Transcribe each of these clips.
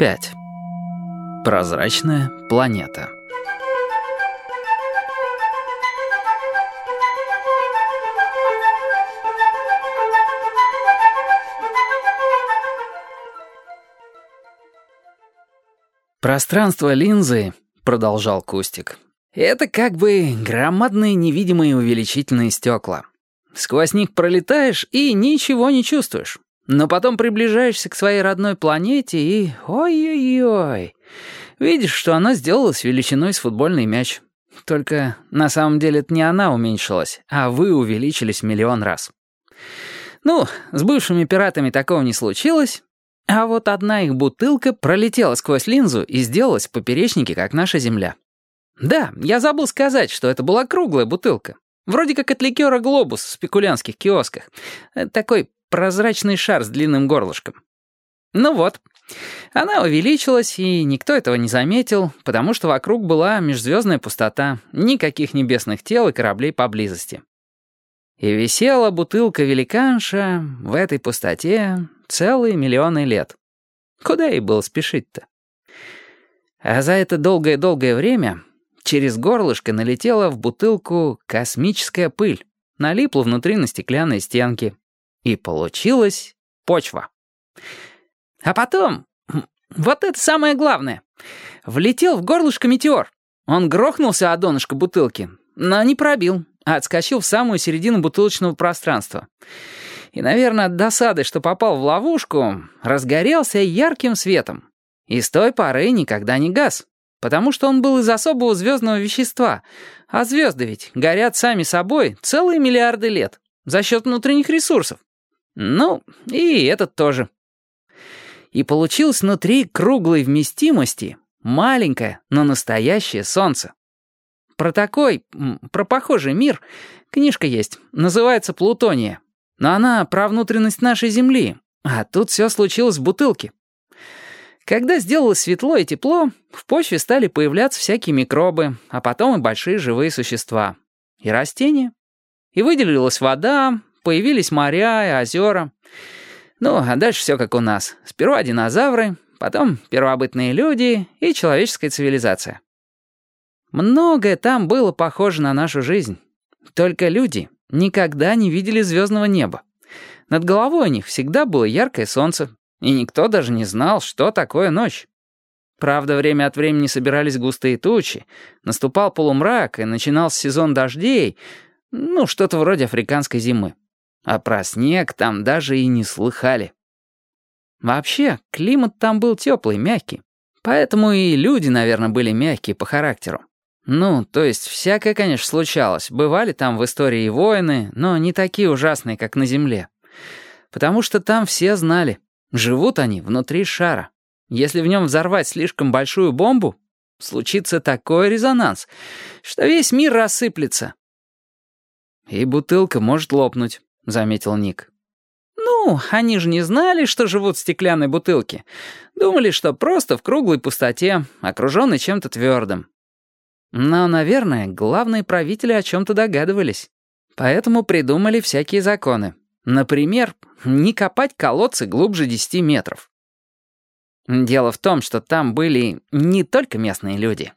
5. Прозрачная планета. Пространство линзы, продолжал Кустик, это как бы громадные невидимые увеличительные стекла. Сквозь них пролетаешь и ничего не чувствуешь. Но потом приближаешься к своей родной планете и... Ой-ой-ой. Видишь, что она сделалась величиной с футбольный мяч. Только на самом деле это не она уменьшилась, а вы увеличились миллион раз. Ну, с бывшими пиратами такого не случилось, а вот одна их бутылка пролетела сквозь линзу и сделалась в поперечнике, как наша Земля. Да, я забыл сказать, что это была круглая бутылка. Вроде как от ликера «Глобус» в спекулянских киосках. Э, такой прозрачный шар с длинным горлышком. Ну вот, она увеличилась, и никто этого не заметил, потому что вокруг была межзвездная пустота, никаких небесных тел и кораблей поблизости. И висела бутылка-великанша в этой пустоте целые миллионы лет. Куда ей было спешить-то? А за это долгое-долгое время через горлышко налетела в бутылку космическая пыль, налипла внутри на стеклянные стенки, и получилась почва. А потом, вот это самое главное, влетел в горлышко метеор. Он грохнулся о донышко бутылки, но не пробил, а отскочил в самую середину бутылочного пространства. И, наверное, от досады, что попал в ловушку, разгорелся ярким светом. И с той поры никогда не газ, потому что он был из особого звездного вещества, а звезды ведь горят сами собой целые миллиарды лет за счет внутренних ресурсов. Ну, и этот тоже. И получилось внутри круглой вместимости маленькое, но настоящее солнце. Про такой, про похожий мир книжка есть, называется «Плутония». Но она про внутренность нашей Земли, а тут все случилось в бутылке. Когда сделалось светло и тепло, в почве стали появляться всякие микробы, а потом и большие живые существа. И растения. И выделилась вода, Появились моря и озера. Ну, а дальше все как у нас. Сперва динозавры, потом первобытные люди и человеческая цивилизация. Многое там было похоже на нашу жизнь. Только люди никогда не видели звездного неба. Над головой у них всегда было яркое солнце, и никто даже не знал, что такое ночь. Правда, время от времени собирались густые тучи, наступал полумрак, и начинался сезон дождей, ну, что-то вроде африканской зимы. А про снег там даже и не слыхали. Вообще, климат там был теплый, мягкий. Поэтому и люди, наверное, были мягкие по характеру. Ну, то есть всякое, конечно, случалось. Бывали там в истории и войны, но не такие ужасные, как на Земле. Потому что там все знали, живут они внутри шара. Если в нем взорвать слишком большую бомбу, случится такой резонанс, что весь мир рассыплется. И бутылка может лопнуть. — заметил Ник. «Ну, они же не знали, что живут в стеклянной бутылке. Думали, что просто в круглой пустоте, окруженной чем-то твердым. Но, наверное, главные правители о чем-то догадывались. Поэтому придумали всякие законы. Например, не копать колодцы глубже 10 метров. Дело в том, что там были не только местные люди,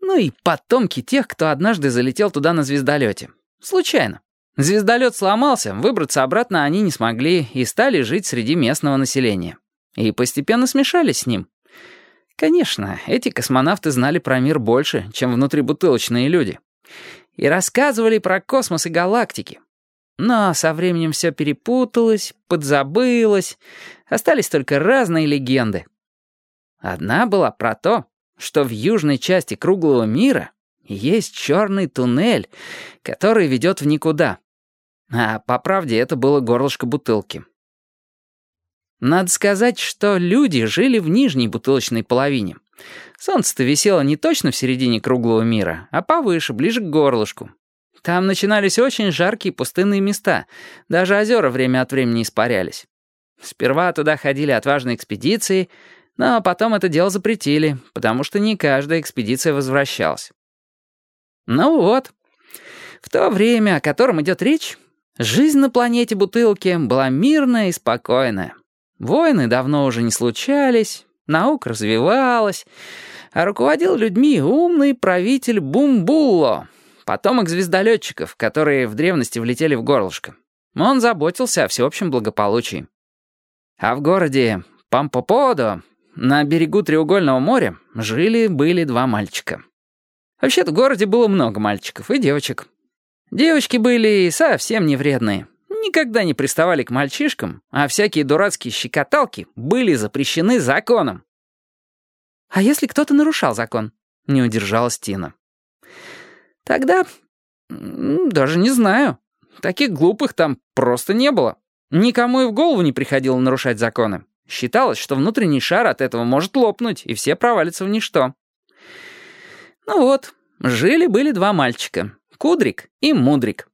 но и потомки тех, кто однажды залетел туда на звездолете. Случайно. Звездолет сломался, выбраться обратно они не смогли и стали жить среди местного населения. И постепенно смешались с ним. Конечно, эти космонавты знали про мир больше, чем внутрибутылочные люди. И рассказывали про космос и галактики. Но со временем все перепуталось, подзабылось, остались только разные легенды. Одна была про то, что в южной части круглого мира есть черный туннель, который ведет в никуда. А по правде это было горлышко бутылки. Надо сказать, что люди жили в нижней бутылочной половине. Солнце-то висело не точно в середине круглого мира, а повыше, ближе к горлышку. Там начинались очень жаркие пустынные места, даже озера время от времени испарялись. Сперва туда ходили отважные экспедиции, но потом это дело запретили, потому что не каждая экспедиция возвращалась. Ну вот, в то время, о котором идет речь, жизнь на планете Бутылки была мирная и спокойная. Войны давно уже не случались, наука развивалась, а руководил людьми умный правитель Бумбулло, потомок звездолетчиков, которые в древности влетели в горлышко. Он заботился о всеобщем благополучии. А в городе Пампоподо, на берегу Треугольного моря, жили-были два мальчика. Вообще-то в городе было много мальчиков и девочек. Девочки были совсем не вредные. Никогда не приставали к мальчишкам, а всякие дурацкие щекоталки были запрещены законом. «А если кто-то нарушал закон?» — не удержалась Тина. «Тогда... даже не знаю. Таких глупых там просто не было. Никому и в голову не приходило нарушать законы. Считалось, что внутренний шар от этого может лопнуть, и все провалятся в ничто. Ну вот, жили-были два мальчика, Кудрик и Мудрик.